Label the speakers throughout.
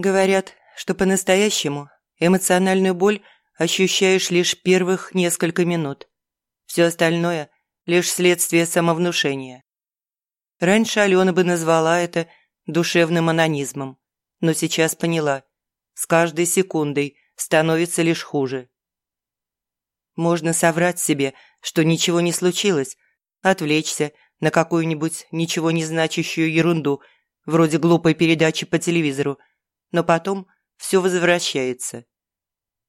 Speaker 1: Говорят, что по-настоящему эмоциональную боль ощущаешь лишь первых несколько минут. Все остальное – лишь следствие самовнушения. Раньше Алена бы назвала это душевным анонизмом, но сейчас поняла – с каждой секундой становится лишь хуже. Можно соврать себе, что ничего не случилось, отвлечься на какую-нибудь ничего не значащую ерунду, вроде глупой передачи по телевизору, но потом все возвращается.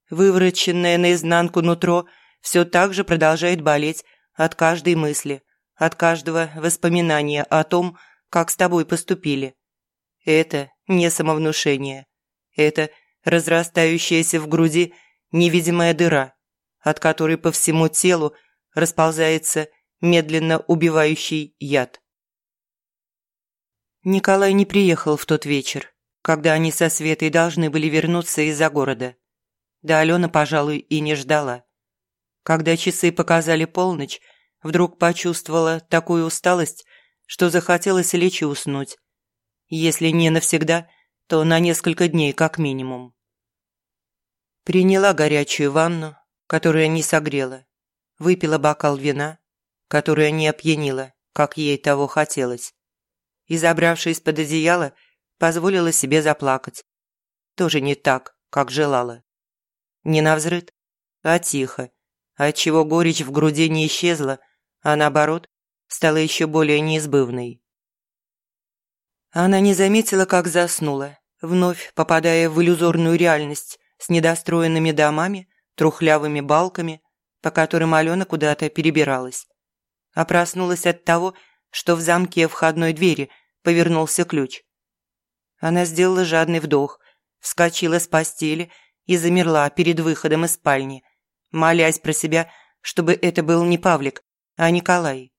Speaker 1: Вывороченное наизнанку нутро все так же продолжает болеть от каждой мысли, от каждого воспоминания о том, как с тобой поступили. Это не самовнушение. Это разрастающаяся в груди невидимая дыра, от которой по всему телу расползается медленно убивающий яд. Николай не приехал в тот вечер, когда они со Светой должны были вернуться из-за города. Да Алена, пожалуй, и не ждала. Когда часы показали полночь, вдруг почувствовала такую усталость, что захотелось лечь и уснуть. Если не навсегда, то на несколько дней как минимум. Приняла горячую ванну, которая не согрела, выпила бокал вина, которая не опьянила, как ей того хотелось, и, забравшись под одеяло, позволила себе заплакать. Тоже не так, как желала. Не навзрыд, а тихо, отчего горечь в груди не исчезла, а наоборот, стала еще более неизбывной. Она не заметила, как заснула, вновь попадая в иллюзорную реальность с недостроенными домами, трухлявыми балками, по которым Алена куда-то перебиралась. А проснулась от того, что в замке входной двери повернулся ключ. Она сделала жадный вдох, вскочила с постели и замерла перед выходом из спальни, молясь про себя, чтобы это был не Павлик, а Николай.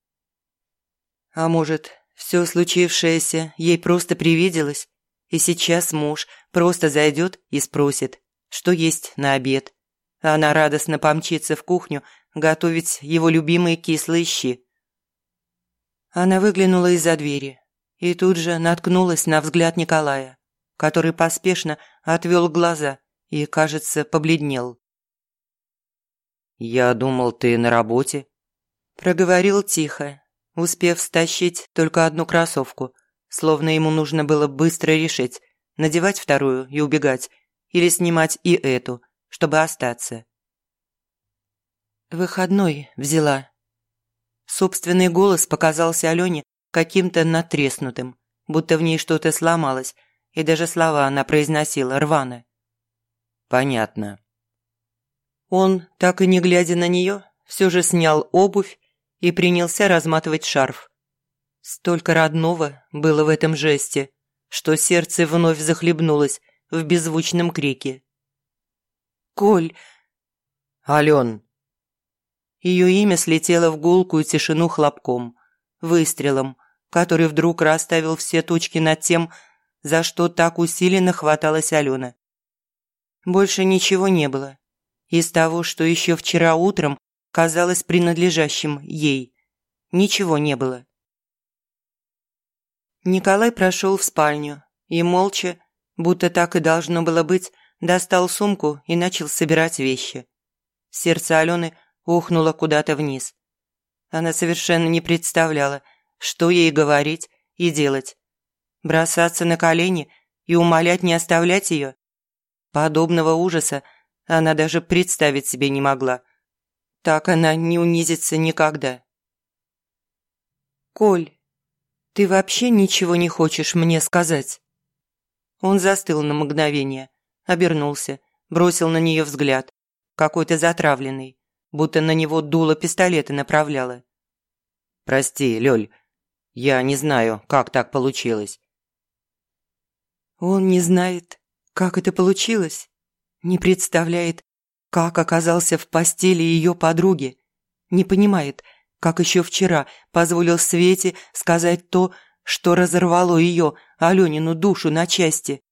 Speaker 1: А может, все случившееся ей просто привиделось, и сейчас муж просто зайдет и спросит, что есть на обед. Она радостно помчится в кухню готовить его любимые кислые щи. Она выглянула из-за двери и тут же наткнулась на взгляд Николая, который поспешно отвел глаза и, кажется, побледнел.
Speaker 2: «Я думал, ты на работе», –
Speaker 1: проговорил тихо, успев стащить только одну кроссовку, словно ему нужно было быстро решить, надевать вторую и убегать, или снимать и эту, чтобы остаться. Выходной взяла. Собственный голос показался Алене каким-то натреснутым, будто в ней что-то сломалось, и даже слова она произносила рвано.
Speaker 2: «Понятно».
Speaker 1: Он, так и не глядя на нее, все же снял обувь и принялся разматывать шарф. Столько родного было в этом жесте, что сердце вновь захлебнулось в беззвучном крике. «Коль!»
Speaker 2: «Ален!»
Speaker 1: Ее имя слетело в гулкую тишину хлопком, выстрелом, который вдруг расставил все точки над тем, за что так усиленно хваталась Алена. Больше ничего не было. Из того, что еще вчера утром казалось принадлежащим ей. Ничего не было. Николай прошел в спальню и молча, будто так и должно было быть, достал сумку и начал собирать вещи. Сердце Алены ухнуло куда-то вниз. Она совершенно не представляла, что ей говорить и делать. Бросаться на колени и умолять не оставлять ее? Подобного ужаса она даже представить себе не могла. Так она не унизится никогда. «Коль, ты вообще ничего не хочешь мне сказать?» Он застыл на мгновение, обернулся, бросил на нее взгляд, какой-то затравленный, будто на него дуло пистолета направляло.
Speaker 2: «Прости, Лёль, я не знаю, как так получилось».
Speaker 1: Он не знает, как это получилось, не представляет, как оказался в постели ее подруги, не понимает, как еще вчера позволил Свете сказать то, что разорвало ее, Аленину, душу на части.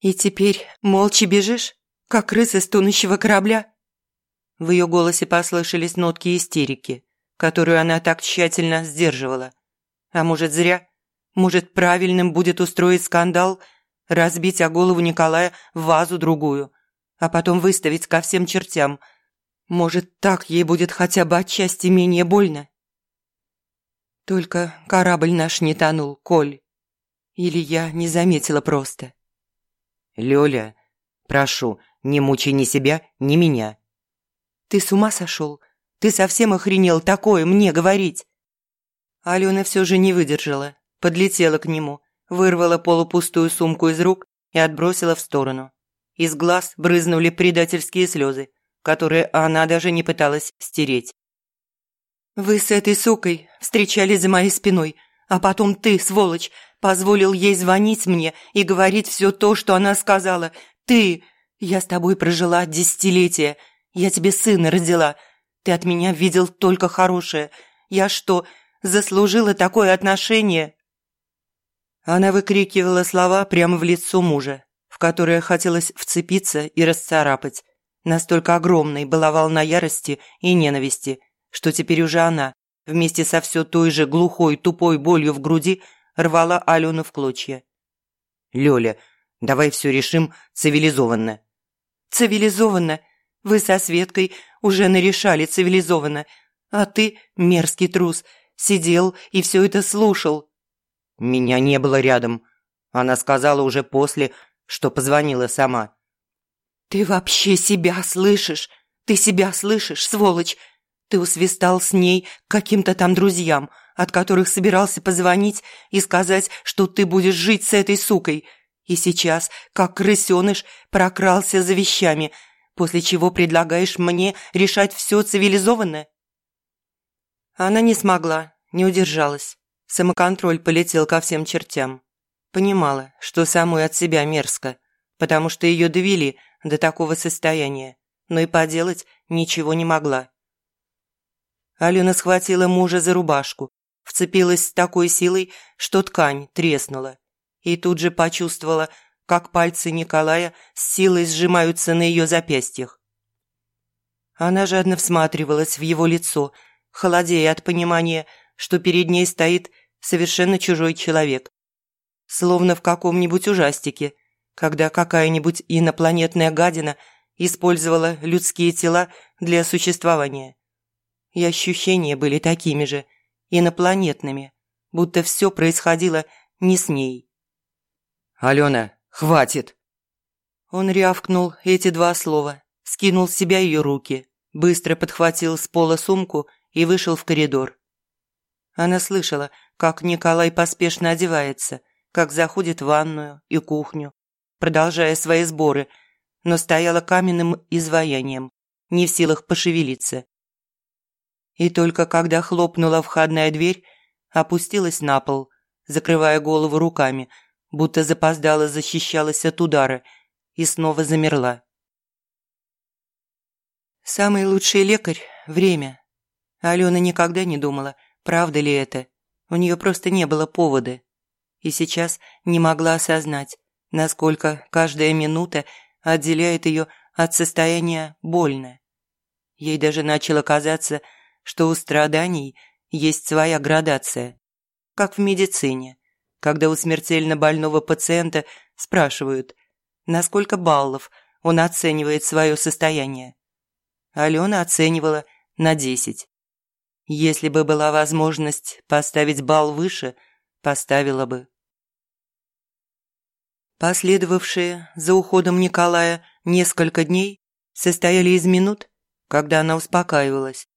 Speaker 1: «И теперь молча бежишь, как крыса с тонущего корабля?» В ее голосе послышались нотки истерики, которую она так тщательно сдерживала. А может, зря? Может, правильным будет устроить скандал, разбить о голову Николая вазу другую, а потом выставить ко всем чертям. Может, так ей будет хотя бы отчасти менее больно? Только корабль наш не тонул, Коль. Или я не заметила просто.
Speaker 2: Лёля, прошу, не мучай ни себя, ни меня.
Speaker 1: Ты с ума сошел? Ты совсем охренел такое мне говорить? Алена все же не выдержала, подлетела к нему, вырвала полупустую сумку из рук и отбросила в сторону. Из глаз брызнули предательские слезы, которые она даже не пыталась стереть. «Вы с этой сукой встречались за моей спиной, а потом ты, сволочь, позволил ей звонить мне и говорить все то, что она сказала. Ты! Я с тобой прожила десятилетия. Я тебе сына родила. Ты от меня видел только хорошее. Я что, заслужила такое отношение?» Она выкрикивала слова прямо в лицо мужа, в которое хотелось вцепиться и расцарапать. Настолько огромной была волна ярости и ненависти, что теперь уже она, вместе со все той же глухой тупой болью в груди, рвала Алену в клочья.
Speaker 2: «Лёля, давай все решим цивилизованно».
Speaker 1: «Цивилизованно? Вы со Светкой уже нарешали цивилизованно, а ты, мерзкий трус, сидел и все это слушал».
Speaker 2: Меня не было рядом. Она сказала уже после, что позвонила сама.
Speaker 1: «Ты вообще себя слышишь? Ты себя слышишь, сволочь? Ты усвистал с ней каким-то там друзьям, от которых собирался позвонить и сказать, что ты будешь жить с этой сукой. И сейчас, как крысеныш, прокрался за вещами, после чего предлагаешь мне решать все цивилизованно?» Она не смогла, не удержалась. Самоконтроль полетел ко всем чертям. Понимала, что самой от себя мерзко, потому что ее довели до такого состояния, но и поделать ничего не могла. Алена схватила мужа за рубашку, вцепилась с такой силой, что ткань треснула, и тут же почувствовала, как пальцы Николая с силой сжимаются на ее запястьях. Она жадно всматривалась в его лицо, холодея от понимания, что перед ней стоит совершенно чужой человек. Словно в каком-нибудь ужастике, когда какая-нибудь инопланетная гадина использовала людские тела для существования. И ощущения были такими же, инопланетными, будто все происходило не с ней.
Speaker 2: «Алена, хватит!»
Speaker 1: Он рявкнул эти два слова, скинул с себя ее руки, быстро подхватил с пола сумку и вышел в коридор. Она слышала, как Николай поспешно одевается, как заходит в ванную и кухню, продолжая свои сборы, но стояла каменным изваянием, не в силах пошевелиться. И только когда хлопнула входная дверь, опустилась на пол, закрывая голову руками, будто запоздала защищалась от удара, и снова замерла. Самый лучший лекарь – время. Алена никогда не думала, правда ли это – у нее просто не было повода. И сейчас не могла осознать, насколько каждая минута отделяет ее от состояния больно. Ей даже начало казаться, что у страданий есть своя градация. Как в медицине, когда у смертельно больного пациента спрашивают, на сколько баллов он оценивает свое состояние. Алена оценивала на десять. Если бы была возможность поставить бал выше, поставила бы. Последовавшие за уходом Николая несколько дней состояли из минут, когда она успокаивалась,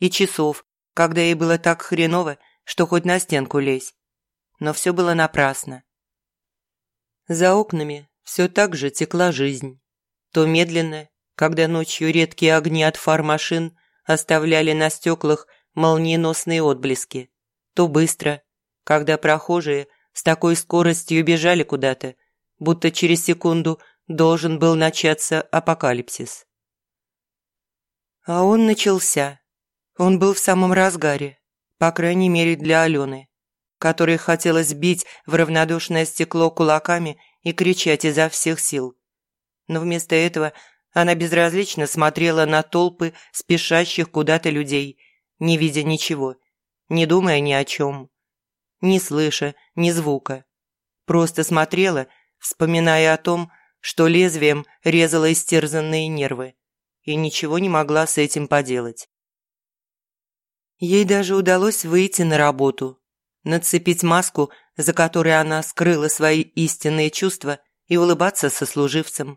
Speaker 1: и часов, когда ей было так хреново, что хоть на стенку лезь. Но все было напрасно. За окнами все так же текла жизнь. То медленно, когда ночью редкие огни от фар машин оставляли на стеклах молниеносные отблески. То быстро, когда прохожие с такой скоростью бежали куда-то, будто через секунду должен был начаться апокалипсис. А он начался. Он был в самом разгаре, по крайней мере для Алены, которой хотелось бить в равнодушное стекло кулаками и кричать изо всех сил. Но вместо этого она безразлично смотрела на толпы спешащих куда-то людей – не видя ничего, не думая ни о чем, не слыша ни звука. Просто смотрела, вспоминая о том, что лезвием резало истерзанные нервы, и ничего не могла с этим поделать. Ей даже удалось выйти на работу, нацепить маску, за которой она скрыла свои истинные чувства, и улыбаться сослуживцам.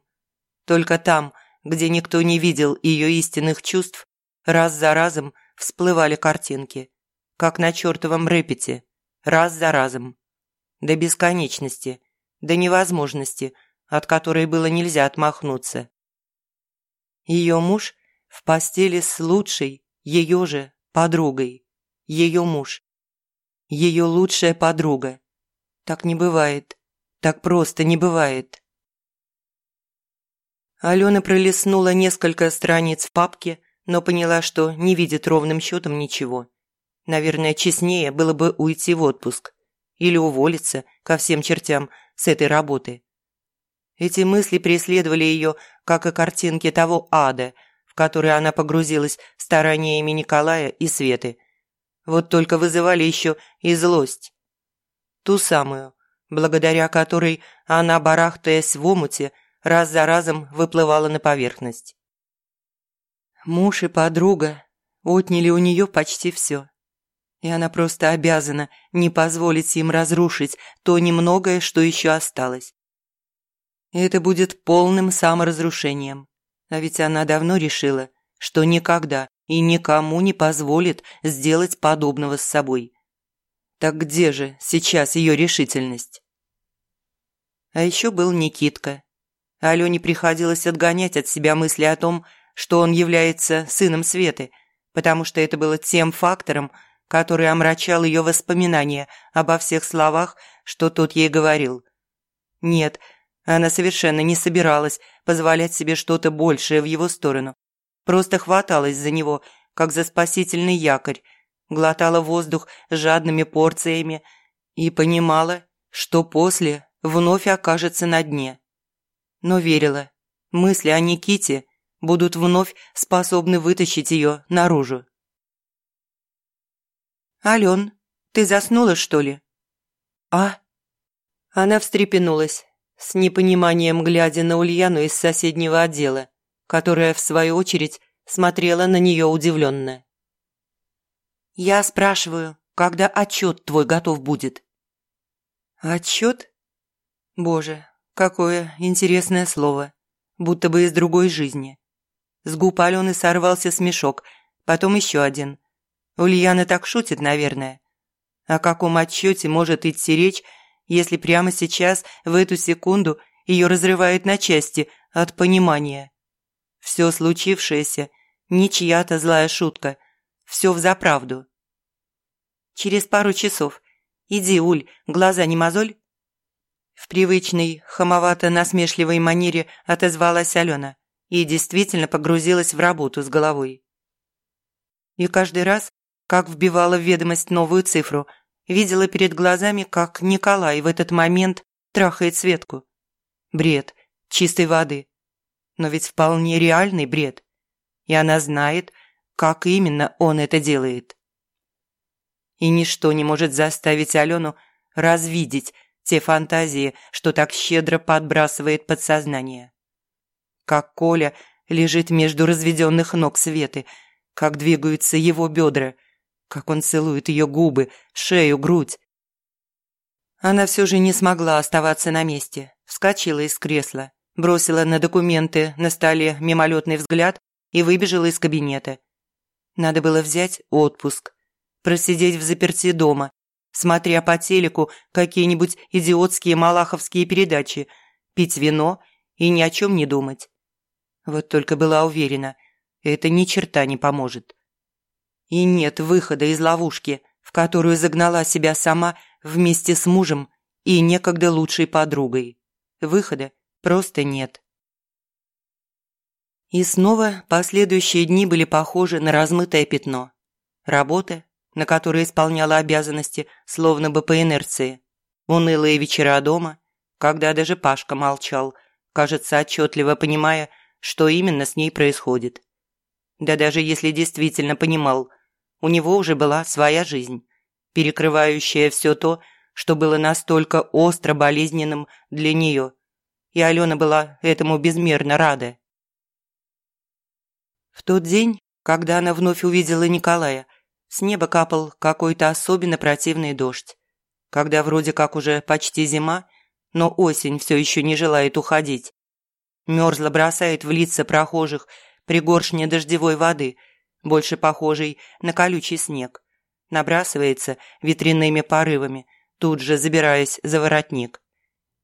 Speaker 1: Только там, где никто не видел ее истинных чувств, раз за разом всплывали картинки, как на чертовом рэпете, раз за разом. До бесконечности, до невозможности, от которой было нельзя отмахнуться. Ее муж в постели с лучшей, ее же, подругой. Ее муж. Ее лучшая подруга. Так не бывает. Так просто не бывает. Алена пролистнула несколько страниц в папке, но поняла, что не видит ровным счетом ничего. Наверное, честнее было бы уйти в отпуск или уволиться ко всем чертям с этой работы. Эти мысли преследовали ее, как и картинки того ада, в который она погрузилась стараниями Николая и Светы. Вот только вызывали еще и злость. Ту самую, благодаря которой она, барахтаясь в омуте, раз за разом выплывала на поверхность. Муж и подруга отняли у нее почти все. И она просто обязана не позволить им разрушить то немногое, что еще осталось. Это будет полным саморазрушением. А ведь она давно решила, что никогда и никому не позволит сделать подобного с собой. Так где же сейчас ее решительность? А еще был Никитка. Алене приходилось отгонять от себя мысли о том, что он является сыном Светы, потому что это было тем фактором, который омрачал ее воспоминания обо всех словах, что тот ей говорил. Нет, она совершенно не собиралась позволять себе что-то большее в его сторону. Просто хваталась за него, как за спасительный якорь, глотала воздух жадными порциями и понимала, что после вновь окажется на дне. Но верила, мысли о Никите будут вновь способны вытащить ее наружу. «Ален, ты заснула, что ли?» «А?» Она встрепенулась, с непониманием глядя на Ульяну из соседнего отдела, которая, в свою очередь, смотрела на нее удивленно. «Я спрашиваю, когда отчет твой готов будет?» «Отчет? Боже, какое интересное слово, будто бы из другой жизни». С губ Алены сорвался смешок, потом еще один. Ульяна так шутит, наверное. О каком отчете может идти речь, если прямо сейчас, в эту секунду, ее разрывает на части от понимания. Все случившееся не чья-то злая шутка, все взаправду. Через пару часов. Иди, Уль, глаза не мозоль. В привычной, хамовато-насмешливой манере отозвалась Алена и действительно погрузилась в работу с головой. И каждый раз, как вбивала в ведомость новую цифру – видела перед глазами, как Николай в этот момент трахает Светку. Бред чистой воды. Но ведь вполне реальный бред. И она знает, как именно он это делает. И ничто не может заставить Алену развидеть те фантазии, что так щедро подбрасывает подсознание. Как Коля лежит между разведенных ног Светы, как двигаются его бедра, как он целует ее губы, шею, грудь. Она все же не смогла оставаться на месте. Вскочила из кресла, бросила на документы на столе мимолетный взгляд и выбежала из кабинета. Надо было взять отпуск, просидеть в заперти дома, смотря по телеку какие-нибудь идиотские малаховские передачи, пить вино и ни о чем не думать. Вот только была уверена, это ни черта не поможет. И нет выхода из ловушки, в которую загнала себя сама вместе с мужем и некогда лучшей подругой. Выхода просто нет. И снова последующие дни были похожи на размытое пятно. Работа, на которой исполняла обязанности, словно бы по инерции. Унылые вечера дома, когда даже Пашка молчал, кажется, отчетливо понимая, что именно с ней происходит. Да даже если действительно понимал – у него уже была своя жизнь, перекрывающая все то, что было настолько остро болезненным для нее. И Алена была этому безмерно рада. В тот день, когда она вновь увидела Николая, с неба капал какой-то особенно противный дождь. Когда вроде как уже почти зима, но осень все еще не желает уходить. Мерзла бросает в лица прохожих пригоршня дождевой воды, больше похожей на колючий снег. Набрасывается ветряными порывами, тут же забираясь за воротник.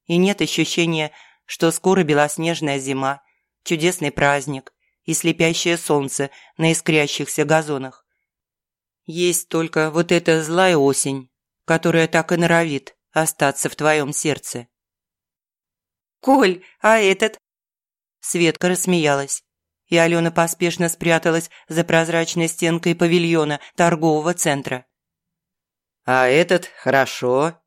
Speaker 1: И нет ощущения, что скоро белоснежная зима, чудесный праздник и слепящее солнце на искрящихся газонах. Есть только вот эта злая осень, которая так и норовит остаться в твоем сердце.
Speaker 2: «Коль, а этот?»
Speaker 1: Светка рассмеялась, и Алена поспешно спряталась за прозрачной стенкой павильона торгового центра.
Speaker 2: «А этот хорошо».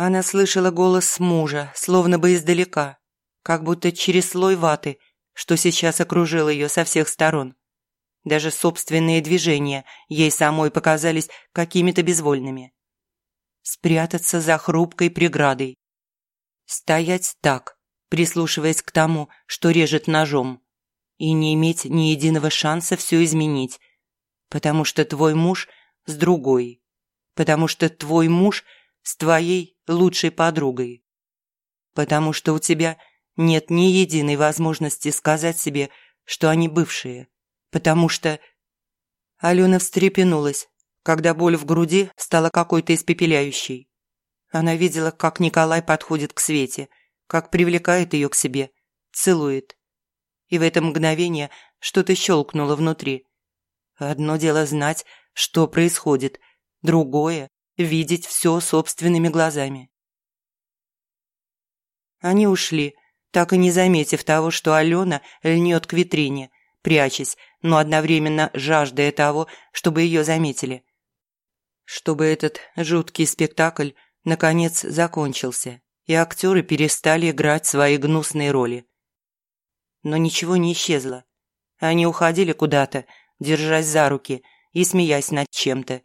Speaker 1: Она слышала голос мужа, словно бы издалека, как будто через слой ваты, что сейчас окружил ее со всех сторон. Даже собственные движения ей самой показались какими-то безвольными. Спрятаться за хрупкой преградой. Стоять так, прислушиваясь к тому, что режет ножом. И не иметь ни единого шанса все изменить. Потому что твой муж с другой. Потому что твой муж с твоей лучшей подругой. Потому что у тебя нет ни единой возможности сказать себе, что они бывшие потому что...» Алена встрепенулась, когда боль в груди стала какой-то испепеляющей. Она видела, как Николай подходит к Свете, как привлекает ее к себе, целует. И в это мгновение что-то щелкнуло внутри. Одно дело знать, что происходит, другое – видеть все собственными глазами. Они ушли, так и не заметив того, что Алена льнет к витрине, прячась, но одновременно жаждая того, чтобы ее заметили. Чтобы этот жуткий спектакль наконец закончился, и актеры перестали играть свои гнусные роли. Но ничего не исчезло. Они уходили куда-то, держась за руки и смеясь над чем-то.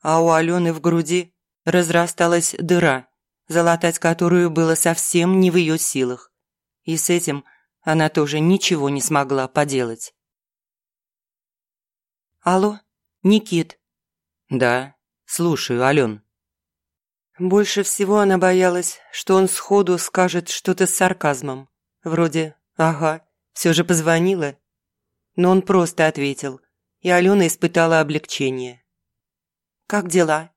Speaker 1: А у Алены в груди разрасталась дыра, залатать которую было совсем не в ее силах. И с этим – она тоже ничего не смогла поделать. «Алло, Никит?»
Speaker 2: «Да, слушаю, Ален».
Speaker 1: Больше всего она боялась, что он сходу скажет что-то с сарказмом. Вроде «Ага, все же позвонила». Но он просто ответил, и Алена испытала облегчение. «Как дела?»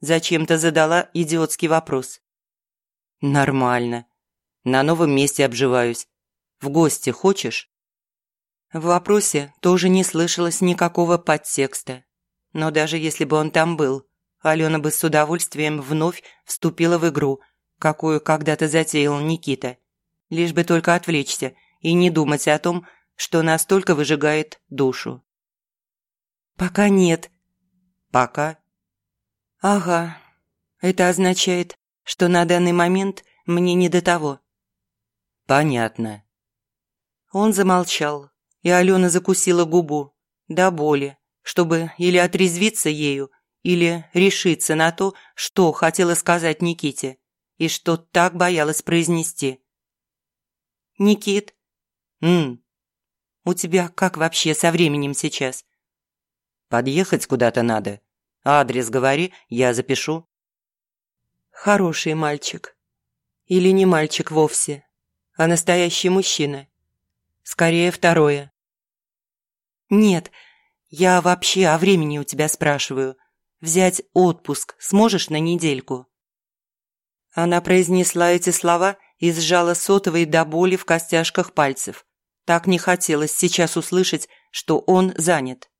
Speaker 1: Зачем-то задала идиотский вопрос.
Speaker 2: «Нормально. На новом месте обживаюсь. В гости хочешь?»
Speaker 1: В вопросе тоже не слышалось никакого подтекста. Но даже если бы он там был, Алена бы с удовольствием вновь вступила в игру, какую когда-то затеял Никита. Лишь бы только отвлечься и не думать о том, что настолько выжигает душу. «Пока нет».
Speaker 2: «Пока?»
Speaker 1: «Ага. Это означает, что на данный момент мне не до того».
Speaker 2: «Понятно».
Speaker 1: Он замолчал, и Алена закусила губу до боли, чтобы или отрезвиться ею, или решиться на то, что хотела сказать Никите и что так боялась произнести. «Никит?»
Speaker 2: «М?»
Speaker 1: «У тебя как вообще со временем сейчас?»
Speaker 2: «Подъехать куда-то надо. Адрес говори, я запишу».
Speaker 1: «Хороший мальчик. Или не мальчик вовсе, а настоящий мужчина. Скорее второе. Нет, я вообще о времени у тебя спрашиваю. Взять отпуск сможешь на недельку? Она произнесла эти слова и сжала сотовый до боли в костяшках пальцев. Так не хотелось сейчас услышать, что он занят.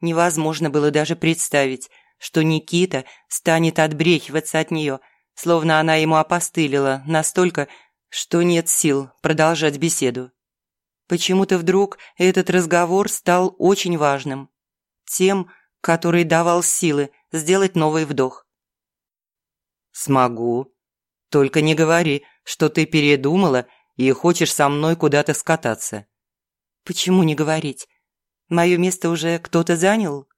Speaker 1: Невозможно было даже представить, что Никита станет отбрехиваться от нее, словно она ему опостылила настолько, что нет сил продолжать беседу. Почему-то вдруг этот разговор стал очень важным. Тем, который давал силы сделать новый вдох.
Speaker 2: «Смогу. Только не говори, что ты передумала и хочешь со мной куда-то скататься».
Speaker 1: «Почему не говорить? Мое место уже кто-то занял?»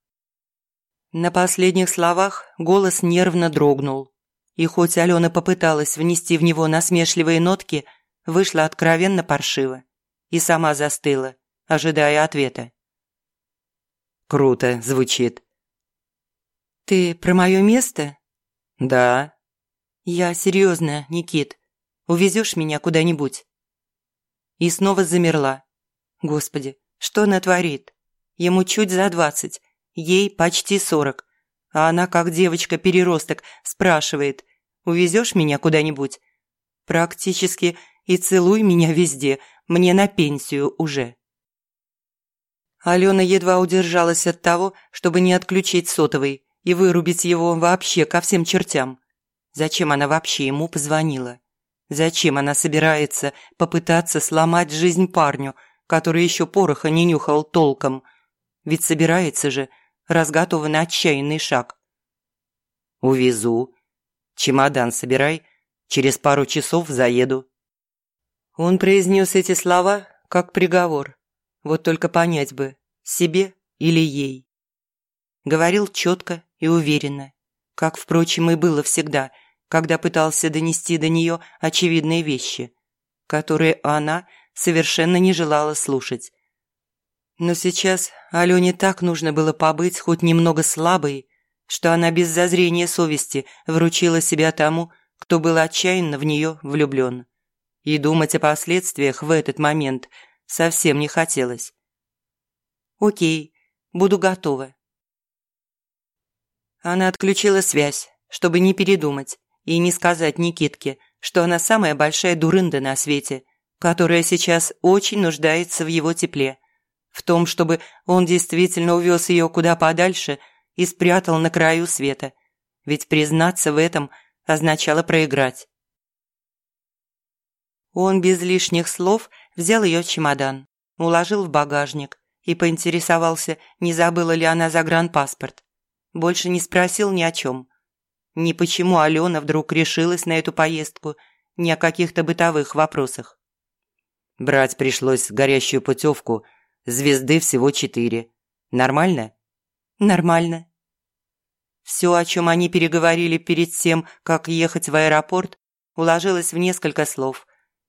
Speaker 1: На последних словах голос нервно дрогнул. И хоть Алена попыталась внести в него насмешливые нотки, вышла откровенно паршиво. И сама застыла, ожидая ответа.
Speaker 2: «Круто звучит».
Speaker 1: «Ты про мое место?»
Speaker 2: «Да».
Speaker 1: «Я серьезно, Никит. Увезешь меня куда-нибудь?» И снова замерла. Господи, что она творит? Ему чуть за двадцать, ей почти сорок. А она, как девочка-переросток, спрашивает, «Увезешь меня куда-нибудь?» Практически и целуй меня везде, мне на пенсию уже. Алена едва удержалась от того, чтобы не отключить сотовый и вырубить его вообще ко всем чертям. Зачем она вообще ему позвонила? Зачем она собирается попытаться сломать жизнь парню, который еще пороха не нюхал толком? Ведь собирается же, раз готова на отчаянный шаг.
Speaker 2: «Увезу. Чемодан собирай. Через пару часов заеду».
Speaker 1: Он произнес эти слова как приговор. Вот только понять бы, себе или ей. Говорил четко и уверенно, как, впрочем, и было всегда, когда пытался донести до нее очевидные вещи, которые она совершенно не желала слушать. Но сейчас Алене так нужно было побыть хоть немного слабой, что она без зазрения совести вручила себя тому, кто был отчаянно в нее влюблен. И думать о последствиях в этот момент совсем не хотелось. «Окей, буду готова». Она отключила связь, чтобы не передумать и не сказать Никитке, что она самая большая дурында на свете, которая сейчас очень нуждается в его тепле – в том, чтобы он действительно увез ее куда подальше и спрятал на краю света. Ведь признаться в этом означало проиграть. Он без лишних слов взял ее чемодан, уложил в багажник и поинтересовался, не забыла ли она загранпаспорт. Больше не спросил ни о чем. Ни почему Алена вдруг решилась на эту поездку, ни о каких-то бытовых вопросах.
Speaker 2: Брать пришлось горящую путевку – Звезды всего четыре. Нормально?
Speaker 1: Нормально. Все, о чем они переговорили перед тем, как ехать в аэропорт, уложилось в несколько слов.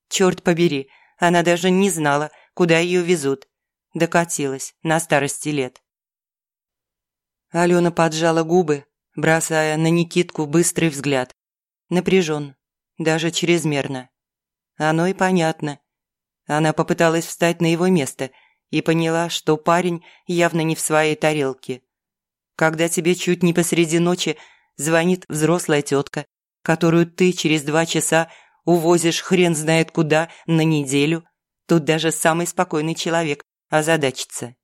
Speaker 1: Черт побери, она даже не знала, куда ее везут. Докатилась на старости лет. Алена поджала губы, бросая на Никитку быстрый взгляд. Напряжен, даже чрезмерно. Оно и понятно. Она попыталась встать на его место – и поняла, что парень явно не в своей тарелке. Когда тебе чуть не посреди ночи звонит взрослая тетка, которую ты через два часа увозишь хрен знает куда на неделю, тут даже самый спокойный человек озадачится.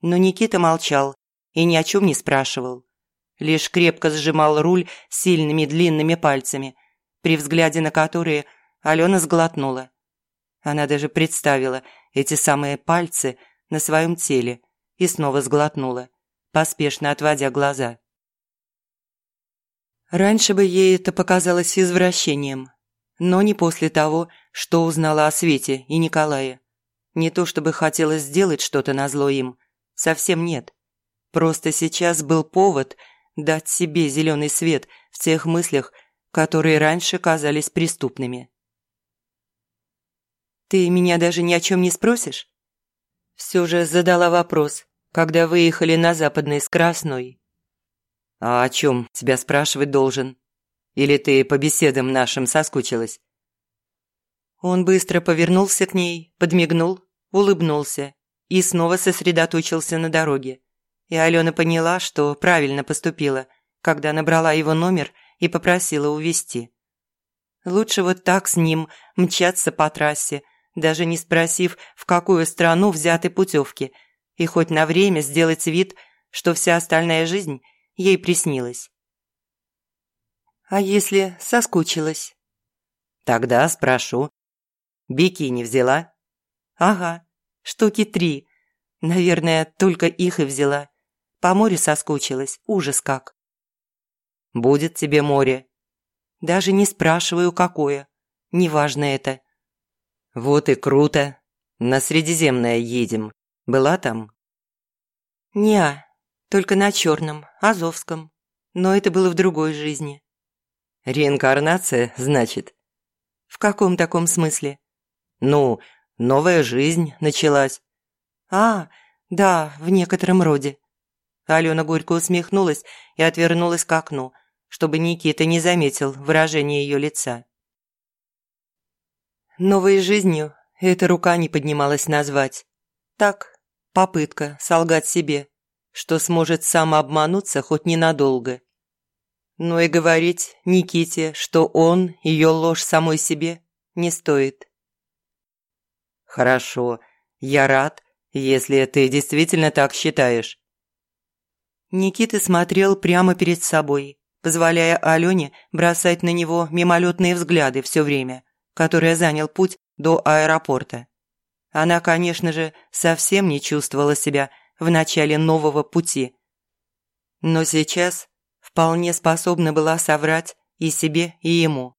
Speaker 1: Но Никита молчал и ни о чем не спрашивал. Лишь крепко сжимал руль сильными длинными пальцами, при взгляде на которые Алена сглотнула. Она даже представила эти самые пальцы на своем теле и снова сглотнула, поспешно отводя глаза. Раньше бы ей это показалось извращением, но не после того, что узнала о Свете и Николае. Не то чтобы хотелось сделать что-то назло им, совсем нет. Просто сейчас был повод дать себе зеленый свет в тех мыслях, которые раньше казались преступными. Ты меня даже ни о чем не спросишь?» Все же задала вопрос, когда выехали на западный с Красной.
Speaker 2: «А о чем тебя спрашивать должен? Или ты по беседам нашим соскучилась?»
Speaker 1: Он быстро повернулся к ней, подмигнул, улыбнулся и снова сосредоточился на дороге. И Алена поняла, что правильно поступила, когда набрала его номер и попросила увезти. Лучше вот так с ним мчаться по трассе, даже не спросив, в какую страну взяты путевки, и хоть на время сделать вид, что вся остальная жизнь ей приснилась. А если соскучилась?
Speaker 2: Тогда спрошу. Бикини взяла?
Speaker 1: Ага, штуки три. Наверное, только их и взяла. По морю соскучилась, ужас как.
Speaker 2: Будет тебе море.
Speaker 1: Даже не спрашиваю, какое. Неважно это.
Speaker 2: «Вот и круто. На Средиземное едем. Была там?»
Speaker 1: «Не, Только на черном, азовском. Но это было в другой жизни.
Speaker 2: Реинкарнация, значит?
Speaker 1: В каком таком смысле?
Speaker 2: Ну, новая жизнь началась.
Speaker 1: А, да, в некотором роде. Алена горько усмехнулась и отвернулась к окну, чтобы Никита не заметил выражение ее лица. Новой жизнью эта рука не поднималась назвать. Так, попытка солгать себе, что сможет самообмануться хоть ненадолго. Но и говорить Никите, что он ее ложь самой себе, не стоит.
Speaker 2: «Хорошо, я рад, если ты действительно так считаешь».
Speaker 1: Никита смотрел прямо перед собой, позволяя Алене бросать на него мимолетные взгляды все время, которое занял путь до аэропорта. Она, конечно же, совсем не чувствовала себя в начале нового пути. Но сейчас вполне способна была соврать и себе, и ему.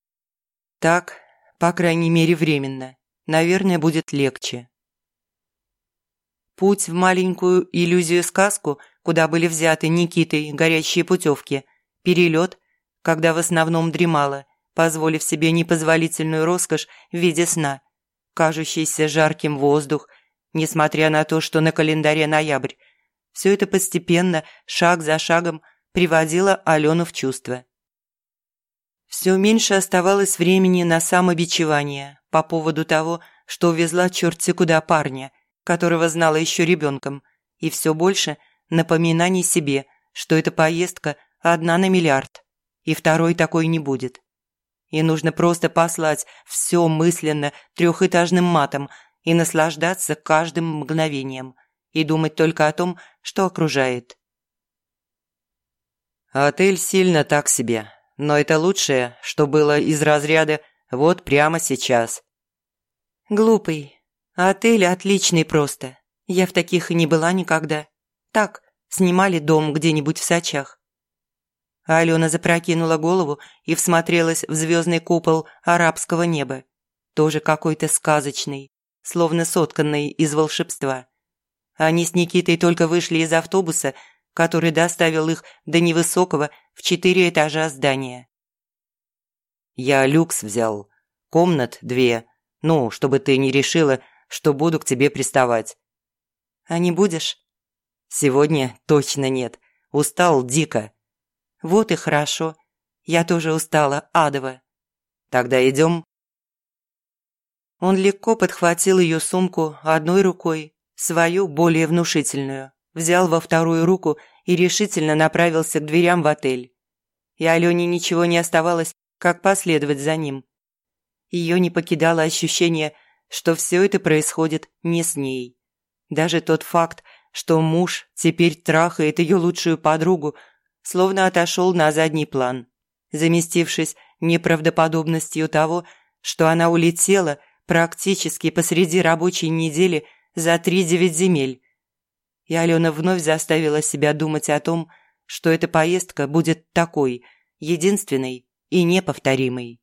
Speaker 1: Так, по крайней мере, временно. Наверное, будет легче. Путь в маленькую иллюзию-сказку, куда были взяты Никитой горящие путевки, перелет, когда в основном дремала, позволив себе непозволительную роскошь в виде сна, кажущийся жарким воздух, несмотря на то, что на календаре ноябрь. Все это постепенно, шаг за шагом, приводило Алену в чувство. Все меньше оставалось времени на самобичевание по поводу того, что увезла черти куда парня, которого знала еще ребенком, и все больше напоминаний себе, что эта поездка одна на миллиард, и второй такой не будет. И нужно просто послать все мысленно трехэтажным матом и наслаждаться каждым мгновением и думать только о том, что окружает.
Speaker 2: Отель сильно так себе, но это лучшее, что было из разряда «вот прямо сейчас».
Speaker 1: Глупый. Отель отличный просто. Я в таких и не была никогда. Так, снимали дом где-нибудь в Сачах. Алена запрокинула голову и всмотрелась в звездный купол арабского неба. Тоже какой-то сказочный, словно сотканный из волшебства. Они с Никитой только вышли из автобуса, который доставил их до невысокого в четыре этажа здания.
Speaker 2: «Я люкс взял. Комнат две. Ну, чтобы ты не решила, что буду к тебе приставать».
Speaker 1: «А не будешь?»
Speaker 2: «Сегодня точно нет. Устал дико.
Speaker 1: Вот и хорошо. Я тоже устала, адово.
Speaker 2: Тогда идем.
Speaker 1: Он легко подхватил ее сумку одной рукой, свою, более внушительную, взял во вторую руку и решительно направился к дверям в отель. И Алене ничего не оставалось, как последовать за ним. Ее не покидало ощущение, что все это происходит не с ней. Даже тот факт, что муж теперь трахает ее лучшую подругу, словно отошел на задний план, заместившись неправдоподобностью того, что она улетела практически посреди рабочей недели за три девять земель. И Алена вновь заставила себя думать о том, что эта поездка будет такой, единственной и неповторимой.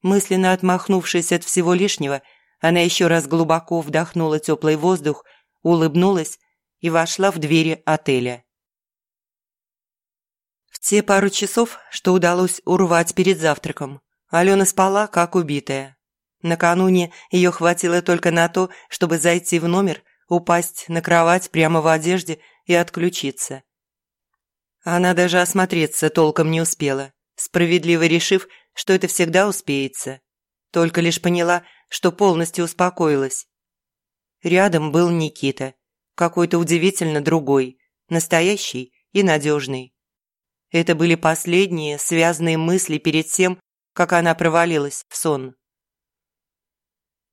Speaker 1: Мысленно отмахнувшись от всего лишнего, она еще раз глубоко вдохнула теплый воздух, улыбнулась и вошла в двери отеля те пару часов, что удалось урвать перед завтраком, Алена спала, как убитая. Накануне ее хватило только на то, чтобы зайти в номер, упасть на кровать прямо в одежде и отключиться. Она даже осмотреться толком не успела, справедливо решив, что это всегда успеется. Только лишь поняла, что полностью успокоилась. Рядом был Никита, какой-то удивительно другой, настоящий и надежный. Это были последние связанные мысли перед тем, как она провалилась в сон.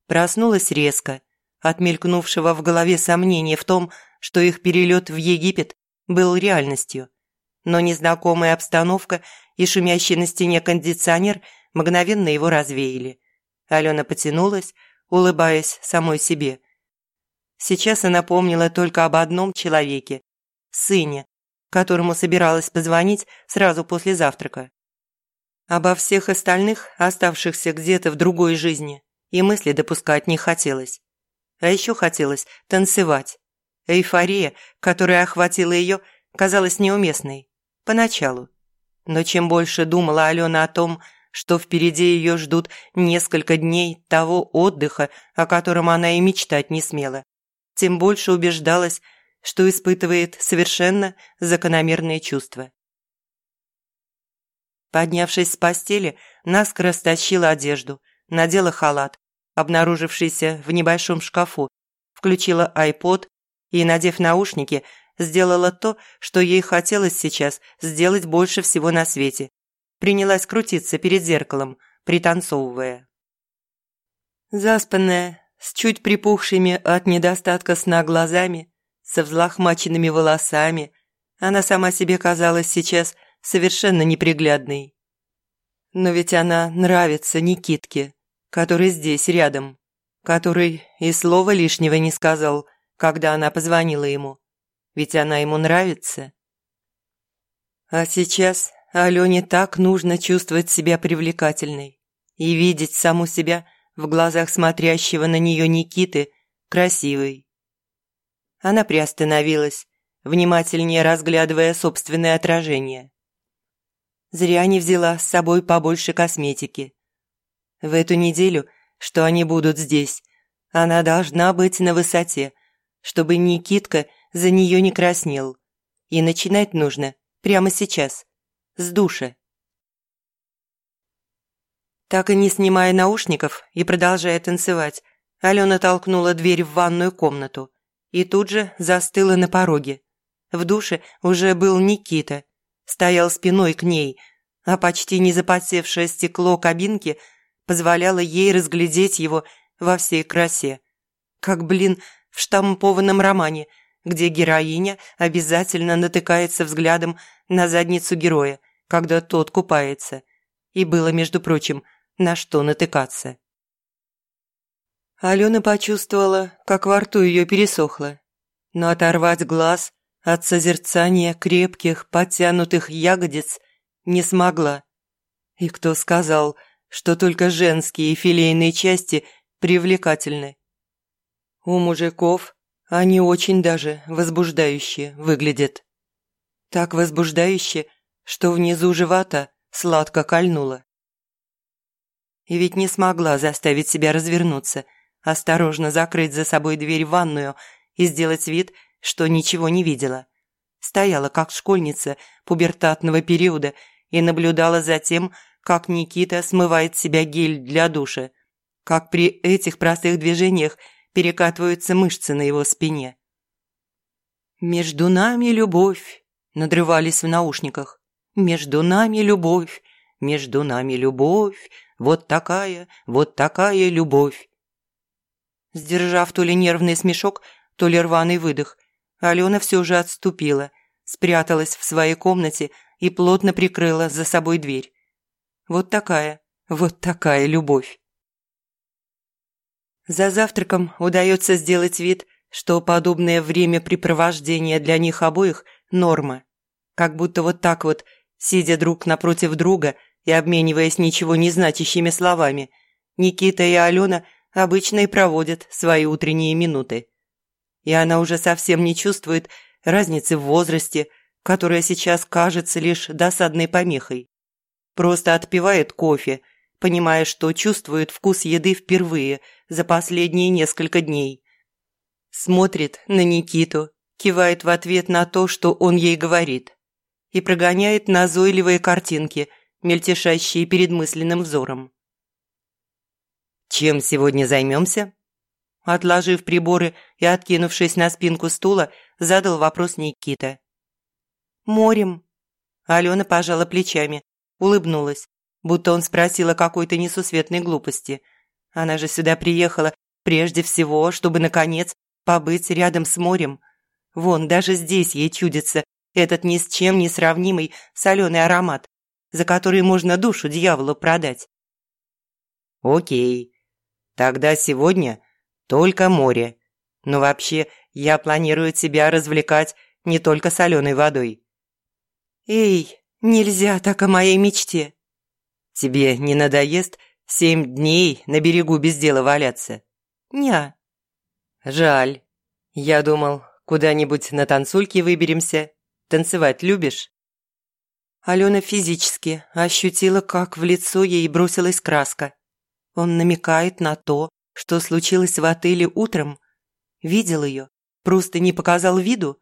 Speaker 1: Проснулась резко, от мелькнувшего в голове сомнения в том, что их перелет в Египет был реальностью. Но незнакомая обстановка и шумящий на стене кондиционер мгновенно его развеяли. Алена потянулась, улыбаясь самой себе. Сейчас она помнила только об одном человеке – сыне, которому собиралась позвонить сразу после завтрака. Обо всех остальных, оставшихся где-то в другой жизни, и мысли допускать не хотелось. А еще хотелось танцевать. Эйфория, которая охватила ее, казалась неуместной. Поначалу. Но чем больше думала Алена о том, что впереди ее ждут несколько дней того отдыха, о котором она и мечтать не смела, тем больше убеждалась, что испытывает совершенно закономерные чувства. Поднявшись с постели, наскоро стащила одежду, надела халат, обнаружившийся в небольшом шкафу, включила айпод и, надев наушники, сделала то, что ей хотелось сейчас сделать больше всего на свете. Принялась крутиться перед зеркалом, пританцовывая. Заспанная, с чуть припухшими от недостатка сна глазами, со взлохмаченными волосами, она сама себе казалась сейчас совершенно неприглядной. Но ведь она нравится Никитке, который здесь рядом, который и слова лишнего не сказал, когда она позвонила ему. Ведь она ему нравится. А сейчас Алене так нужно чувствовать себя привлекательной и видеть саму себя в глазах смотрящего на нее Никиты красивой. Она приостановилась, внимательнее разглядывая собственное отражение. Зря не взяла с собой побольше косметики. В эту неделю, что они будут здесь, она должна быть на высоте, чтобы Никитка за нее не краснел. И начинать нужно прямо сейчас, с душа. Так и не снимая наушников и продолжая танцевать, Алена толкнула дверь в ванную комнату и тут же застыла на пороге. В душе уже был Никита, стоял спиной к ней, а почти не запотевшее стекло кабинки позволяло ей разглядеть его во всей красе. Как, блин, в штампованном романе, где героиня обязательно натыкается взглядом на задницу героя, когда тот купается. И было, между прочим, на что натыкаться. Алена почувствовала, как во рту ее пересохло. Но оторвать глаз от созерцания крепких, подтянутых ягодиц не смогла. И кто сказал, что только женские филейные части привлекательны? У мужиков они очень даже возбуждающие выглядят. Так возбуждающе, что внизу живота сладко кольнуло. И ведь не смогла заставить себя развернуться – осторожно закрыть за собой дверь в ванную и сделать вид, что ничего не видела. Стояла как школьница пубертатного периода и наблюдала за тем, как Никита смывает с себя гель для душа, как при этих простых движениях перекатываются мышцы на его спине. «Между нами любовь», – надрывались в наушниках. «Между нами любовь, между нами любовь, вот такая, вот такая любовь». Сдержав то ли нервный смешок, то ли рваный выдох, Алена все же отступила, спряталась в своей комнате и плотно прикрыла за собой дверь. Вот такая, вот такая любовь. За завтраком удается сделать вид, что подобное времяпрепровождение для них обоих – норма. Как будто вот так вот, сидя друг напротив друга и обмениваясь ничего не значащими словами, Никита и Алена – обычно и проводят свои утренние минуты. И она уже совсем не чувствует разницы в возрасте, которая сейчас кажется лишь досадной помехой. Просто отпивает кофе, понимая, что чувствует вкус еды впервые за последние несколько дней. Смотрит на Никиту, кивает в ответ на то, что он ей говорит, и прогоняет назойливые картинки, мельтешащие перед мысленным взором.
Speaker 2: «Чем сегодня займемся?»
Speaker 1: Отложив приборы и откинувшись на спинку стула, задал вопрос Никита. «Морем». Алена пожала плечами, улыбнулась, будто он спросил о какой-то несусветной глупости. Она же сюда приехала прежде всего, чтобы, наконец, побыть рядом с морем. Вон, даже здесь ей чудится этот ни с чем не сравнимый соленый аромат, за который можно душу дьяволу продать.
Speaker 2: «Окей», Тогда сегодня только море. Но вообще я планирую тебя развлекать не только соленой водой.
Speaker 1: Эй, нельзя так о моей мечте.
Speaker 2: Тебе не надоест семь дней на берегу без дела валяться?
Speaker 1: Ня.
Speaker 2: Жаль. Я думал, Куда-нибудь на танцульки выберемся? Танцевать любишь?»
Speaker 1: Алена физически ощутила, как в лицо ей бросилась краска. Он намекает на то, что случилось в отеле утром. Видел ее, просто не показал виду.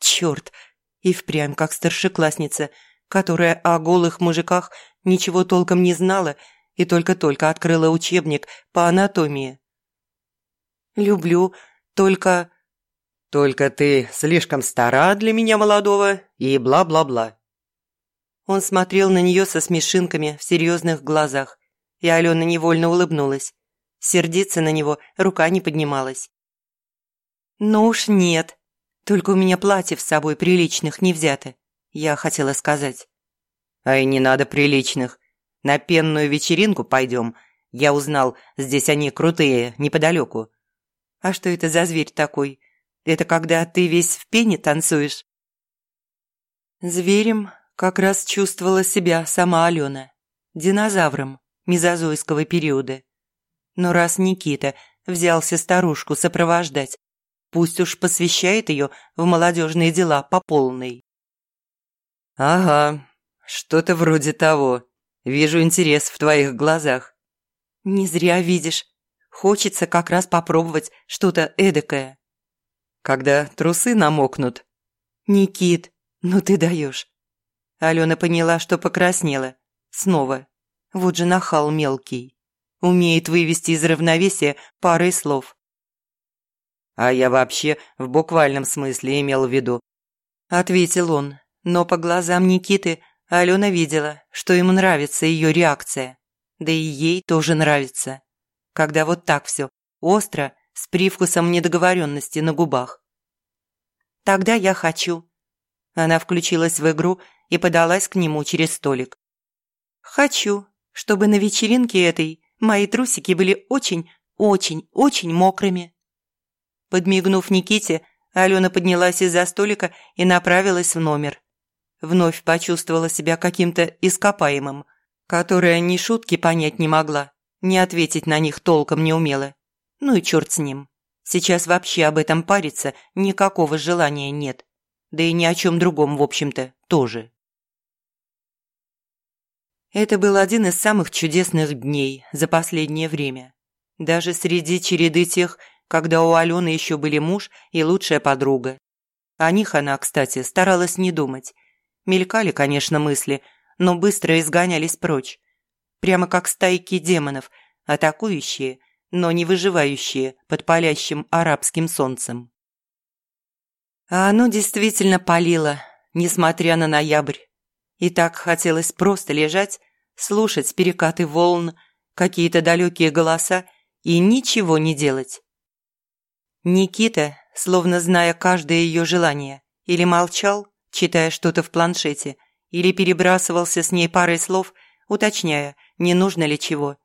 Speaker 1: Черт, и впрямь как старшеклассница, которая о голых мужиках ничего толком не знала и только-только открыла учебник по анатомии. «Люблю, только...»
Speaker 2: «Только ты слишком стара для меня молодого и бла-бла-бла»,
Speaker 1: он смотрел на нее со смешинками в серьезных глазах, и Алена невольно улыбнулась. Сердиться на него рука не поднималась. «Ну уж нет. Только у меня платьев с собой приличных не взято», я хотела сказать.
Speaker 2: «А и не надо приличных. На пенную вечеринку пойдем. Я узнал, здесь они крутые, неподалеку».
Speaker 1: «А что это за зверь такой? Это когда ты весь в пене танцуешь?» Зверем как раз чувствовала себя сама Алена, динозавром мезозойского периода. Но раз Никита взялся старушку сопровождать, пусть уж посвящает ее в молодежные дела по полной.
Speaker 2: «Ага, что-то вроде того. Вижу интерес в твоих глазах».
Speaker 1: «Не зря видишь. Хочется как раз попробовать что-то эдакое».
Speaker 2: «Когда трусы намокнут».
Speaker 1: «Никит, ну ты даешь. Алена поняла, что покраснела. Снова. Вот же нахал мелкий. Умеет вывести из равновесия парой слов.
Speaker 2: «А я вообще в буквальном смысле имел в виду», –
Speaker 1: ответил он. Но по глазам Никиты Алена видела, что ему нравится ее реакция. Да и ей тоже нравится. Когда вот так все остро, с привкусом недоговоренности на губах. «Тогда я хочу». Она включилась в игру и подалась к нему через столик. «Хочу, чтобы на вечеринке этой мои трусики были очень, очень, очень мокрыми». Подмигнув Никите, Алена поднялась из-за столика и направилась в номер. Вновь почувствовала себя каким-то ископаемым, которая ни шутки понять не могла, ни ответить на них толком не умела. Ну и черт с ним. Сейчас вообще об этом париться никакого желания нет. Да и ни о чем другом, в общем-то, тоже. Это был один из самых чудесных дней за последнее время. Даже среди череды тех, когда у Алены еще были муж и лучшая подруга. О них она, кстати, старалась не думать. Мелькали, конечно, мысли, но быстро изгонялись прочь. Прямо как стайки демонов, атакующие, но не выживающие под палящим арабским солнцем. А оно действительно палило, несмотря на ноябрь. И так хотелось просто лежать, слушать перекаты волн, какие-то далекие голоса и ничего не делать. Никита, словно зная каждое ее желание, или молчал, читая что-то в планшете, или перебрасывался с ней парой слов, уточняя, не нужно ли чего,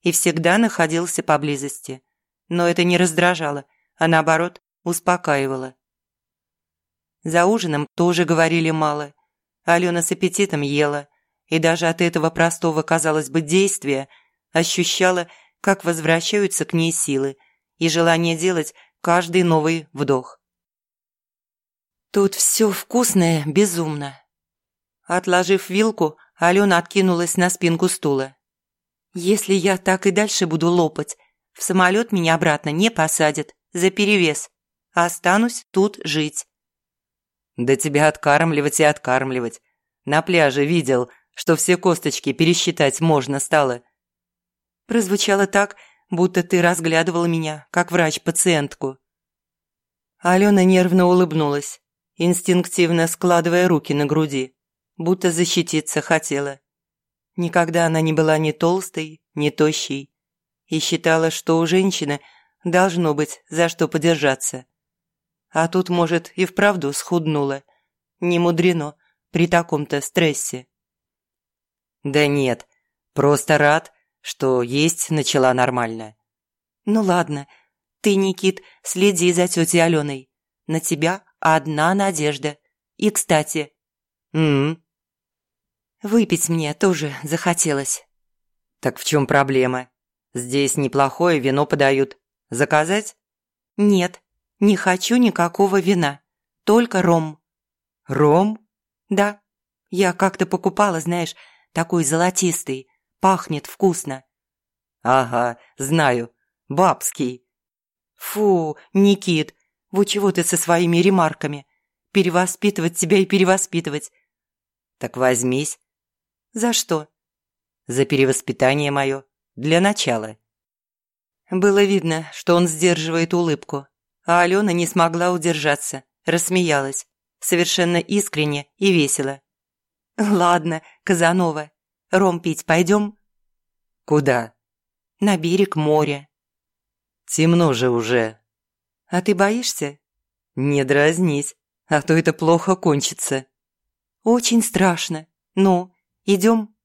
Speaker 1: и всегда находился поблизости. Но это не раздражало, а наоборот, успокаивало. За ужином тоже говорили мало – Алена с аппетитом ела, и даже от этого простого, казалось бы, действия ощущала, как возвращаются к ней силы и желание делать каждый новый вдох. Тут все вкусное безумно. Отложив вилку, Алена откинулась на спинку стула. «Если я так и дальше буду лопать, в самолет меня обратно не посадят за перевес. Останусь тут жить.
Speaker 2: Да тебя откармливать и откармливать. На пляже видел, что все косточки пересчитать можно стало.
Speaker 1: Прозвучало так, будто ты разглядывал меня, как врач-пациентку. Алена нервно улыбнулась, инстинктивно складывая руки на груди, будто защититься хотела. Никогда она не была ни толстой, ни тощей и считала, что у женщины должно быть за что подержаться. А тут, может, и вправду схуднула. Не мудрено при таком-то стрессе.
Speaker 2: Да нет, просто рад, что есть начала нормально.
Speaker 1: Ну ладно, ты, Никит, следи за тетей Аленой. На тебя одна надежда. И, кстати...
Speaker 2: М, -м.
Speaker 1: Выпить мне тоже захотелось.
Speaker 2: Так в чем проблема? Здесь неплохое вино подают. Заказать?
Speaker 1: Нет, не хочу никакого вина. только ром».
Speaker 2: «Ром?»
Speaker 1: «Да. Я как-то покупала, знаешь, такой золотистый. Пахнет вкусно».
Speaker 2: «Ага, знаю. Бабский».
Speaker 1: «Фу, Никит, вот чего ты со своими ремарками? Перевоспитывать тебя и перевоспитывать».
Speaker 2: «Так возьмись».
Speaker 1: «За что?»
Speaker 2: «За перевоспитание мое. Для начала».
Speaker 1: Было видно, что он сдерживает улыбку, а Алена не смогла удержаться, рассмеялась, совершенно искренне и весело. «Ладно, Казанова, ром пить пойдем?»
Speaker 2: «Куда?»
Speaker 1: «На берег моря».
Speaker 2: «Темно же уже».
Speaker 1: «А ты боишься?»
Speaker 2: «Не дразнись, а то это плохо кончится».
Speaker 1: «Очень страшно. Ну, идем?»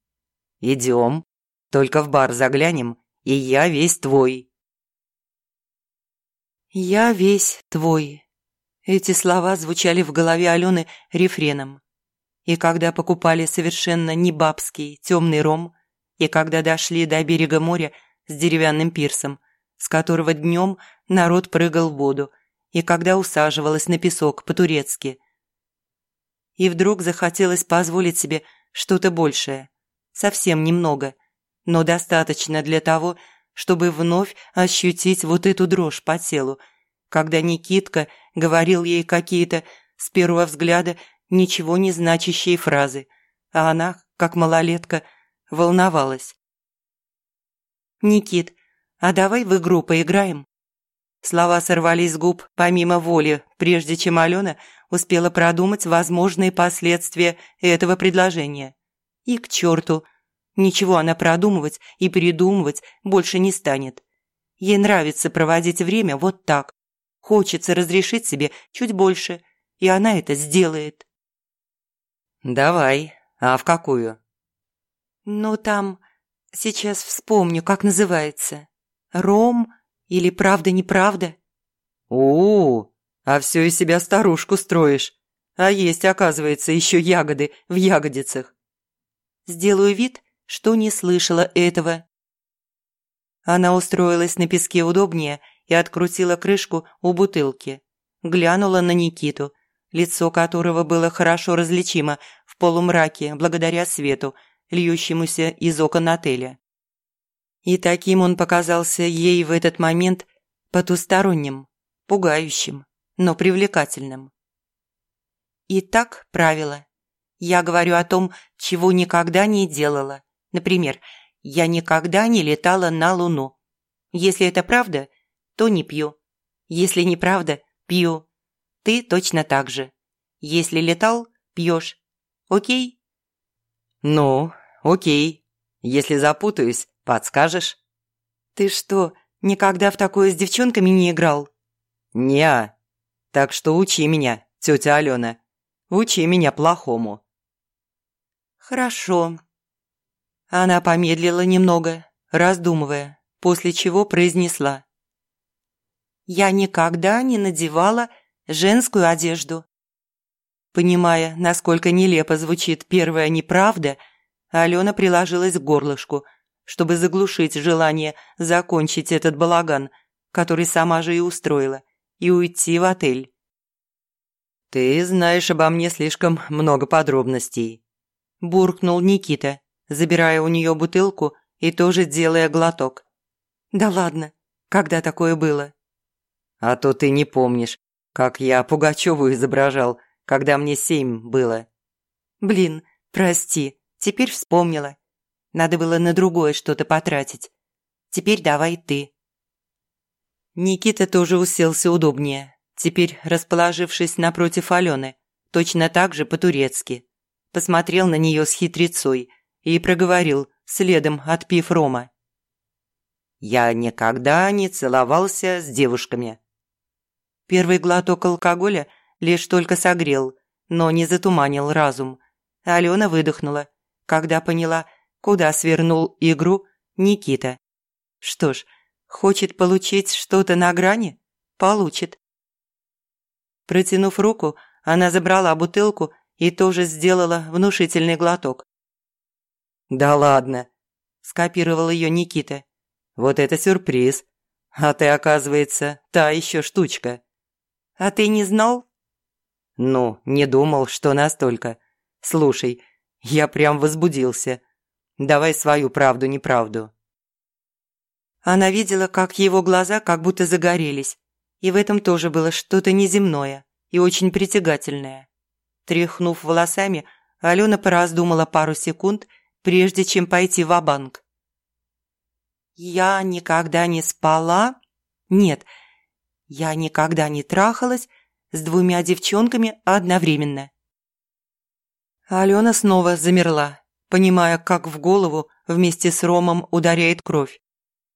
Speaker 2: «Идем. Только в бар заглянем, и я весь твой».
Speaker 1: «Я весь твой». Эти слова звучали в голове Алены рефреном. И когда покупали совершенно не бабский темный ром, и когда дошли до берега моря с деревянным пирсом, с которого днем народ прыгал в воду, и когда усаживалась на песок по-турецки. И вдруг захотелось позволить себе что-то большее. Совсем немного, но достаточно для того, чтобы вновь ощутить вот эту дрожь по телу, когда Никитка говорил ей какие-то, с первого взгляда, ничего не значащие фразы, а она, как малолетка, волновалась. «Никит, а давай в игру поиграем?» Слова сорвались с губ помимо воли, прежде чем Алена успела продумать возможные последствия этого предложения. И к черту – Ничего она продумывать и передумывать больше не станет. Ей нравится проводить время вот так. Хочется разрешить себе чуть больше, и она это сделает.
Speaker 2: «Давай, а в какую?»
Speaker 1: «Ну, там... Сейчас вспомню, как называется. Ром или правда-неправда?»
Speaker 2: «У-у-у, а все из себя старушку строишь. А есть, оказывается, еще ягоды в ягодицах».
Speaker 1: «Сделаю вид, что не слышала этого. Она устроилась на песке удобнее и открутила крышку у бутылки. Глянула на Никиту, лицо которого было хорошо различимо в полумраке благодаря свету, льющемуся из окон отеля. И таким он показался ей в этот момент потусторонним, пугающим, но привлекательным. Итак, правило. Я говорю о том, чего никогда не делала. Например, я никогда не летала на Луну. Если это правда, то не пью. Если неправда, пью. Ты точно так же. Если летал, пьешь. Окей?
Speaker 2: Ну, окей. Если запутаюсь, подскажешь?
Speaker 1: Ты что, никогда в такое с девчонками не играл?
Speaker 2: Неа. Так что учи меня, тетя Алена. Учи меня плохому.
Speaker 1: Хорошо, она помедлила немного, раздумывая, после чего произнесла. «Я никогда не надевала женскую одежду». Понимая, насколько нелепо звучит первая неправда, Алена приложилась к горлышку, чтобы заглушить желание закончить этот балаган, который сама же и устроила, и уйти в отель.
Speaker 2: «Ты знаешь обо мне слишком много подробностей», – буркнул Никита, забирая у нее бутылку и тоже делая глоток.
Speaker 1: «Да ладно, когда такое было?»
Speaker 2: «А то ты не помнишь, как я Пугачеву изображал, когда мне семь было».
Speaker 1: «Блин, прости, теперь вспомнила. Надо было на другое что-то потратить. Теперь давай ты». Никита тоже уселся удобнее, теперь расположившись напротив Алены, точно так же по-турецки. Посмотрел на нее с хитрецой – и проговорил, следом отпив рома. «Я никогда не целовался с девушками». Первый глоток алкоголя лишь только согрел, но не затуманил разум. Алена выдохнула, когда поняла, куда свернул игру Никита. Что ж, хочет получить что-то на грани? Получит. Протянув руку, она забрала бутылку и тоже сделала внушительный глоток.
Speaker 2: «Да ладно», – скопировал ее Никита. «Вот это сюрприз. А ты, оказывается, та еще штучка».
Speaker 1: «А ты не знал?»
Speaker 2: Ну, не думал, что настолько. Слушай, я прям возбудился. Давай свою правду-неправду.
Speaker 1: Она видела, как его глаза как будто загорелись, и в этом тоже было что-то неземное и очень притягательное. Тряхнув волосами, Алена пораздумала пару секунд, прежде чем пойти в банк «Я никогда не спала? Нет, я никогда не трахалась с двумя девчонками одновременно». Алена снова замерла, понимая, как в голову вместе с Ромом ударяет кровь.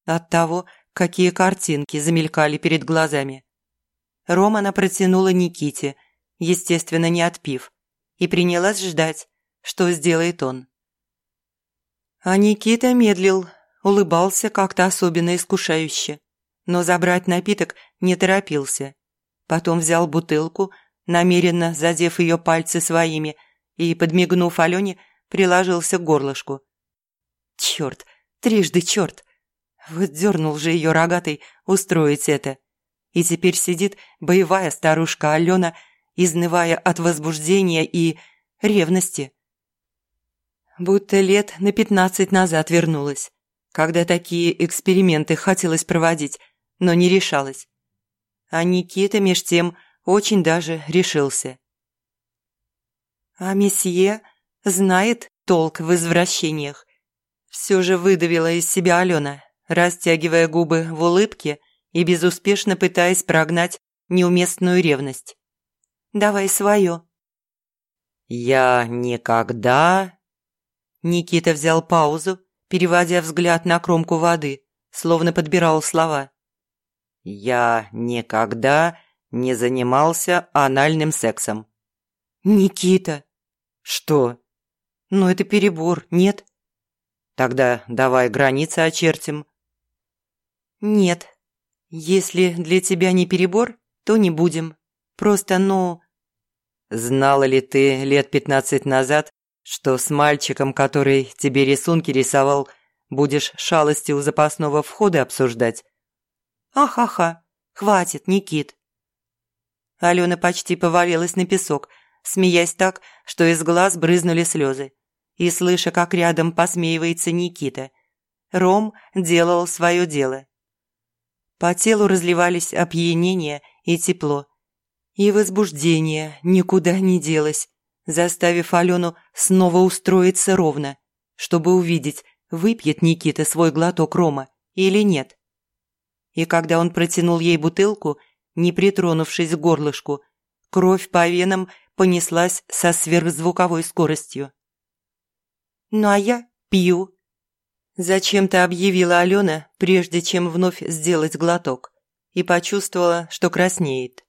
Speaker 1: От того, какие картинки замелькали перед глазами. Рома она протянула Никите, естественно, не отпив, и принялась ждать, что сделает он. А Никита медлил, улыбался как-то особенно искушающе, но забрать напиток не торопился. Потом взял бутылку, намеренно задев ее пальцы своими, и, подмигнув Алене, приложился к горлышку. Черт, трижды черт! Вот дернул же ее рогатый устроить это. И теперь сидит боевая старушка Алена, изнывая от возбуждения и ревности. Будто лет на пятнадцать назад вернулась, когда такие эксперименты хотелось проводить, но не решалась. А Никита меж тем очень даже решился. А месье знает толк в извращениях. Все же выдавила из себя Алена, растягивая губы в улыбке и безуспешно пытаясь прогнать неуместную ревность. «Давай свое».
Speaker 2: «Я никогда...»
Speaker 1: Никита взял паузу, переводя взгляд на кромку воды, словно подбирал слова.
Speaker 2: «Я никогда не занимался анальным сексом».
Speaker 1: «Никита!»
Speaker 2: «Что?»
Speaker 1: «Ну это перебор, нет?»
Speaker 2: «Тогда давай границы очертим».
Speaker 1: «Нет. Если для тебя не перебор, то не будем. Просто, ну...»
Speaker 2: «Знала ли ты лет пятнадцать назад, что с мальчиком, который тебе рисунки рисовал, будешь шалости у запасного входа обсуждать?»
Speaker 1: «Ахаха, хватит, Никит». Алена почти повалилась на песок, смеясь так, что из глаз брызнули слезы, и слыша, как рядом посмеивается Никита. Ром делал свое дело. По телу разливались опьянение и тепло. И возбуждение никуда не делось, заставив Алену снова устроиться ровно, чтобы увидеть, выпьет Никита свой глоток рома или нет. И когда он протянул ей бутылку, не притронувшись к горлышку, кровь по венам понеслась со сверхзвуковой скоростью. «Ну а я пью», Зачем-то объявила Алена, прежде чем вновь сделать глоток, и почувствовала, что краснеет.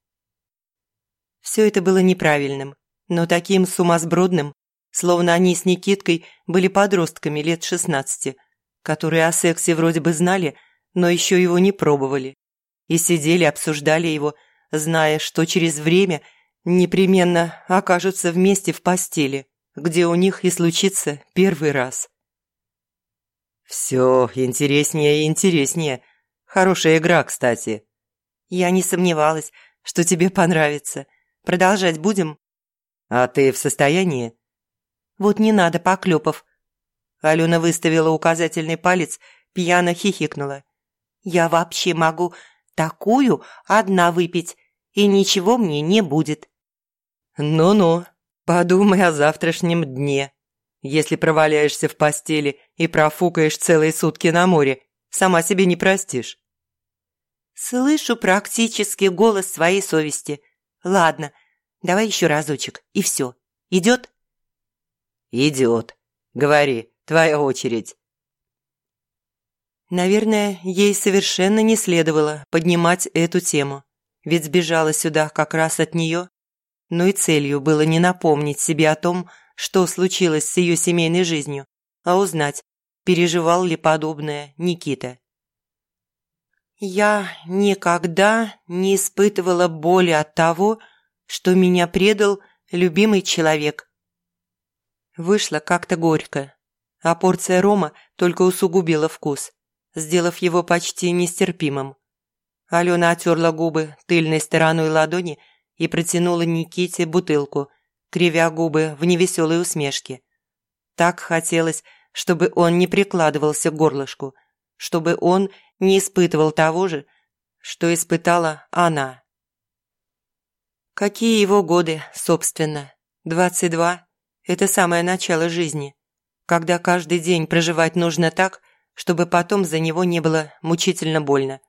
Speaker 1: Все это было неправильным, но таким сумасбродным, словно они с Никиткой были подростками лет шестнадцати, которые о сексе вроде бы знали, но еще его не пробовали, и сидели, обсуждали его, зная, что через время непременно окажутся вместе в постели, где у них и случится первый раз.
Speaker 2: «Все интереснее и интереснее. Хорошая игра, кстати».
Speaker 1: «Я не сомневалась, что тебе понравится. Продолжать будем?»
Speaker 2: «А ты в состоянии?»
Speaker 1: «Вот не надо поклепов». Алена выставила указательный палец, пьяно хихикнула. «Я вообще могу такую одна выпить, и ничего мне не будет».
Speaker 2: «Ну-ну, подумай о завтрашнем дне», если проваляешься в постели и профукаешь целые сутки на море, сама себе не простишь.
Speaker 1: Слышу практически голос своей совести. Ладно, давай еще разочек, и все. Идет?
Speaker 2: Идет. Говори, твоя очередь.
Speaker 1: Наверное, ей совершенно не следовало поднимать эту тему, ведь сбежала сюда как раз от нее. Но и целью было не напомнить себе о том, что случилось с ее семейной жизнью, а узнать, переживал ли подобное Никита. «Я никогда не испытывала боли от того, что меня предал любимый человек». Вышло как-то горько, а порция рома только усугубила вкус, сделав его почти нестерпимым. Алена отерла губы тыльной стороной ладони и протянула Никите бутылку, кривя губы в невеселой усмешке. Так хотелось, чтобы он не прикладывался к горлышку, чтобы он не испытывал того же, что испытала она. Какие его годы, собственно? Двадцать два – это самое начало жизни, когда каждый день проживать нужно так, чтобы потом за него не было мучительно больно.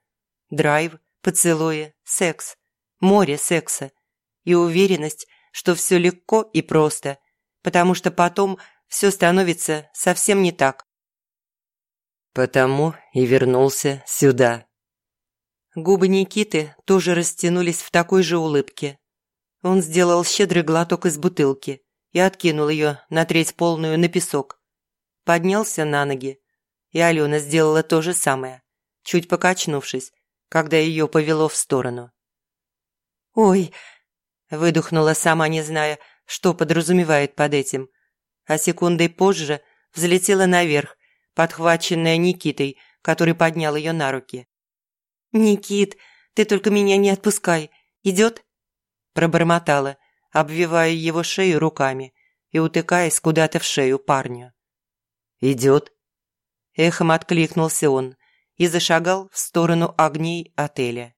Speaker 1: Драйв, поцелуи, секс, море секса и уверенность, что все легко и просто, потому что потом все становится совсем не так.
Speaker 2: Потому и вернулся сюда.
Speaker 1: Губы Никиты тоже растянулись в такой же улыбке. Он сделал щедрый глоток из бутылки и откинул ее на треть полную на песок. Поднялся на ноги, и Алена сделала то же самое, чуть покачнувшись, когда ее повело в сторону. «Ой!» – выдохнула сама, не зная, что подразумевает под этим. А секундой позже взлетела наверх, подхваченная Никитой, который поднял ее на руки. «Никит, ты только меня не отпускай. Идет?» Пробормотала, обвивая его шею руками и утыкаясь куда-то в шею парню.
Speaker 2: «Идет»,
Speaker 1: Эхом откликнулся он и зашагал в сторону огней отеля.